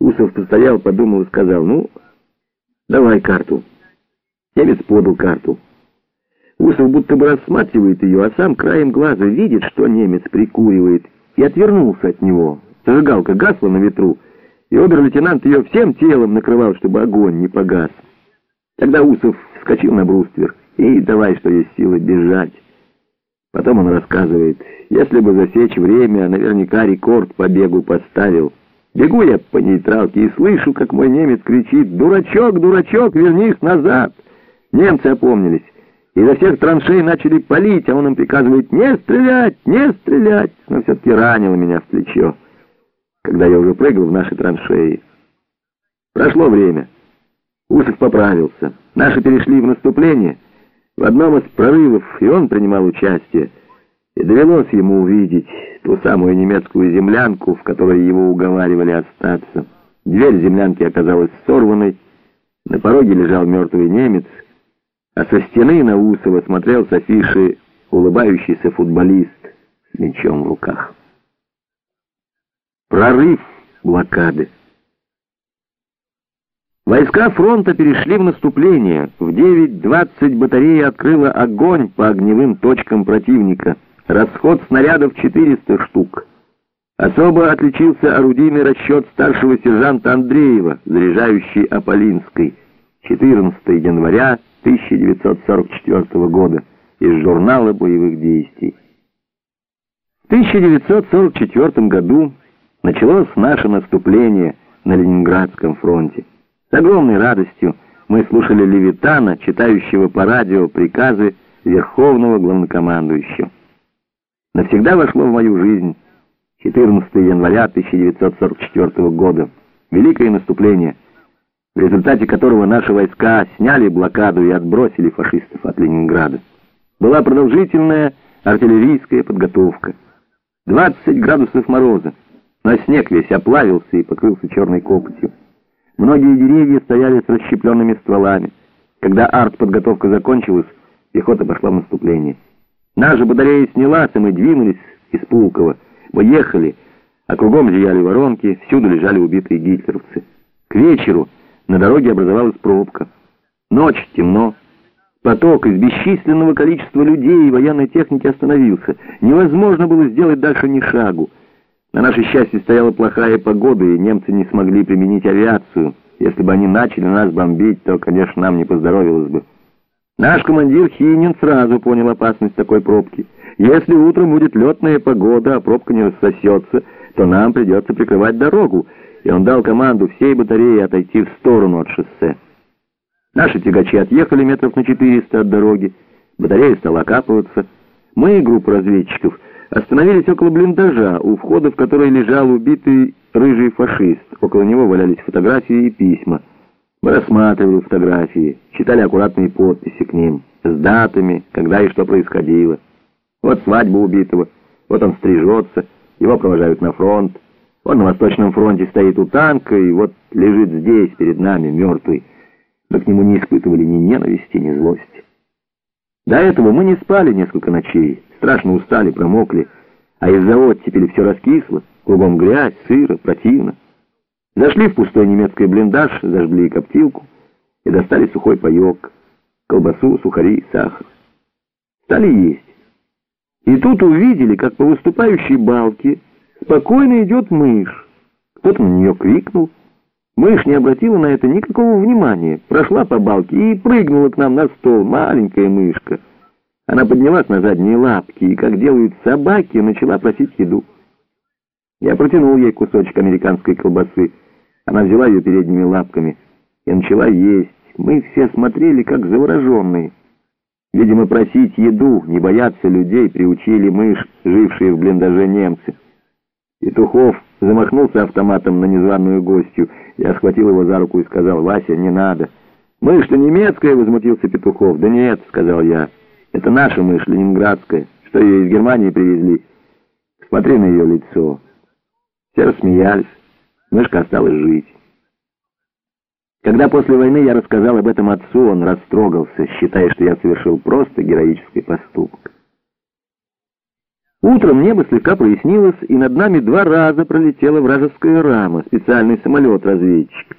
Усов постоял, подумал и сказал, ну, давай карту. Немец подал карту. Усов будто бы рассматривает ее, а сам краем глаза видит, что немец прикуривает, и отвернулся от него. Зажигалка гасла на ветру, и обер-лейтенант ее всем телом накрывал, чтобы огонь не погас. Тогда Усов вскочил на бруствер и давай, что есть силы, бежать. Потом он рассказывает, если бы засечь время, наверняка рекорд по бегу поставил. Бегу я по нейтралке и слышу, как мой немец кричит «Дурачок, дурачок, вернись назад!» Немцы опомнились. и Изо всех траншей начали палить, а он им приказывает «Не стрелять, не стрелять!» Но все-таки ранило меня в плечо, когда я уже прыгал в наши траншеи. Прошло время. Усов поправился. Наши перешли в наступление — в одном из прорывов и он принимал участие, и довелось ему увидеть ту самую немецкую землянку, в которой его уговаривали остаться. Дверь землянки оказалась сорванной, на пороге лежал мертвый немец, а со стены на Усова смотрел с афиши улыбающийся футболист с мячом в руках. Прорыв блокады. Войска фронта перешли в наступление. В 9.20 батарея открыла огонь по огневым точкам противника. Расход снарядов 400 штук. Особо отличился орудийный расчет старшего сержанта Андреева, заряжающий Аполлинской. 14 января 1944 года из журнала боевых действий. В 1944 году началось наше наступление на Ленинградском фронте. С огромной радостью мы слушали Левитана, читающего по радио приказы Верховного Главнокомандующего. Навсегда вошло в мою жизнь 14 января 1944 года, великое наступление, в результате которого наши войска сняли блокаду и отбросили фашистов от Ленинграда. Была продолжительная артиллерийская подготовка. 20 градусов мороза, но снег весь оплавился и покрылся черной копотью. Многие деревья стояли с расщепленными стволами. Когда артподготовка закончилась, пехота пошла в наступление. Наша батарея снялась, и мы двинулись из Пулково. Мы ехали, а кругом зияли воронки, всюду лежали убитые гитлеровцы. К вечеру на дороге образовалась пробка. Ночь, темно. Поток из бесчисленного количества людей и военной техники остановился. Невозможно было сделать дальше ни шагу. На наше счастье стояла плохая погода, и немцы не смогли применить авиацию. Если бы они начали нас бомбить, то, конечно, нам не поздоровилось бы. Наш командир Хинин сразу понял опасность такой пробки. Если утром будет летная погода, а пробка не рассосется, то нам придется прикрывать дорогу, и он дал команду всей батарее отойти в сторону от шоссе. Наши тягачи отъехали метров на 400 от дороги, батарея стала окапываться. Мы, группа разведчиков, Остановились около блиндажа, у входа в который лежал убитый рыжий фашист. Около него валялись фотографии и письма. Мы рассматривали фотографии, читали аккуратные подписи к ним, с датами, когда и что происходило. Вот свадьба убитого, вот он стрижется, его провожают на фронт. Он на Восточном фронте стоит у танка, и вот лежит здесь, перед нами, мертвый. Мы к нему не испытывали ни ненависти, ни злости. До этого мы не спали несколько ночей, страшно устали, промокли, а из-за оттепели все раскисло, кругом грязь, сыро, противно. Зашли в пустой немецкий блиндаж, зажгли коптилку и достали сухой паек, колбасу, сухари, сахар. Стали есть. И тут увидели, как по выступающей балке спокойно идет мышь. Кто-то на нее крикнул. Мышь не обратила на это никакого внимания, прошла по балке и прыгнула к нам на стол, маленькая мышка. Она поднялась на задние лапки и, как делают собаки, начала просить еду. Я протянул ей кусочек американской колбасы. Она взяла ее передними лапками и начала есть. Мы все смотрели, как завороженные. Видимо, просить еду, не бояться людей, приучили мышь, жившие в блиндаже немцы. Петухов замахнулся автоматом на незваную гостью. Я схватил его за руку и сказал, «Вася, не надо». «Мышь что немецкая?» — возмутился Петухов. «Да нет», — сказал я. «Это наша мышь, ленинградская. Что ее из Германии привезли?» «Смотри на ее лицо». Все рассмеялись. Мышка осталась жить. Когда после войны я рассказал об этом отцу, он растрогался, считая, что я совершил просто героический поступок. Утром небо слегка прояснилось, и над нами два раза пролетела вражеская рама, специальный самолет-разведчик.